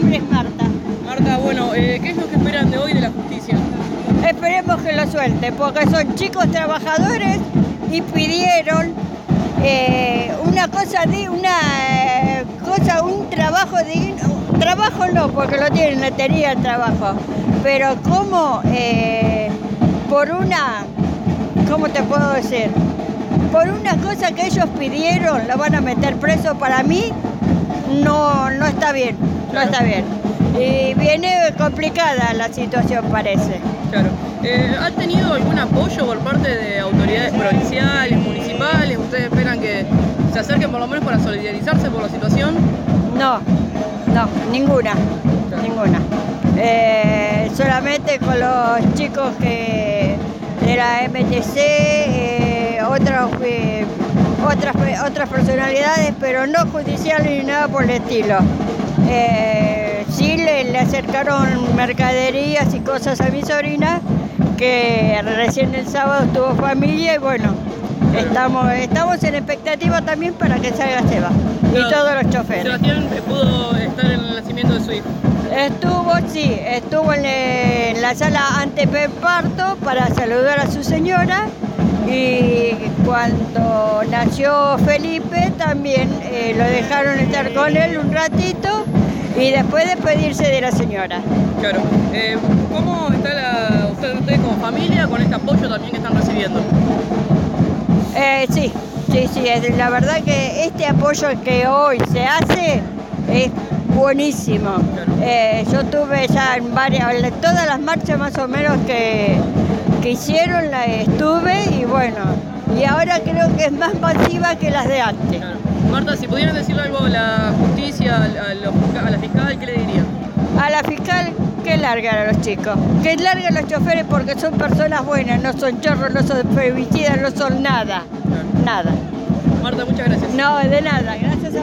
nombre es Marta. Marta, bueno, eh, ¿qué es lo que esperan de hoy de la justicia? Esperemos que lo suelte, porque son chicos trabajadores y pidieron eh, una cosa de una eh, cosa, un trabajo digno. Trabajo no, porque lo tienen, no tenía trabajo. Pero como por una, ¿cómo te puedo decir? Por una cosa que ellos pidieron, lo van a meter preso para mí, no, no está bien, no está bien. Y viene complicada la situación, parece. Claro. Eh, ¿Han tenido algún apoyo por parte de autoridades provinciales, municipales? ¿Ustedes esperan que se acerquen por lo menos para solidarizarse por la situación? No, no, ninguna, ninguna. Eh, solamente con los chicos que de la MTC, eh, otros, eh, otras, otras personalidades, pero no judiciales ni nada por el estilo. Eh, sí le, le acercaron mercaderías y cosas a mi sobrina, que recién el sábado tuvo familia y bueno, estamos, estamos en expectativa también para que salga Seba y todos los choferes. Sebastián eh, pudo estar en el nacimiento de su hijo. Estuvo, sí, estuvo en, eh, en la sala ante parto para saludar a su señora y cuando nació Felipe también eh, lo dejaron estar con él un ratito y después despedirse de la señora. Claro. Eh, ¿Cómo está la, ustedes, ustedes como familia con este apoyo también que están recibiendo? Eh, sí, sí, sí, la verdad que este apoyo que hoy se hace es buenísimo. Eh, yo tuve ya en varias, todas las marchas más o menos que, que hicieron, la estuve y bueno, y ahora creo que es más masiva que las de antes. Claro. Marta, si pudieran decirle algo a la justicia, a la, a a fiscal, ¿qué le dirían? A la fiscal que largan a los chicos, que larguen a los choferes porque son personas buenas, no son chorros, no son femicidas, no son nada, nada. Marta, muchas gracias. No, de nada, gracias.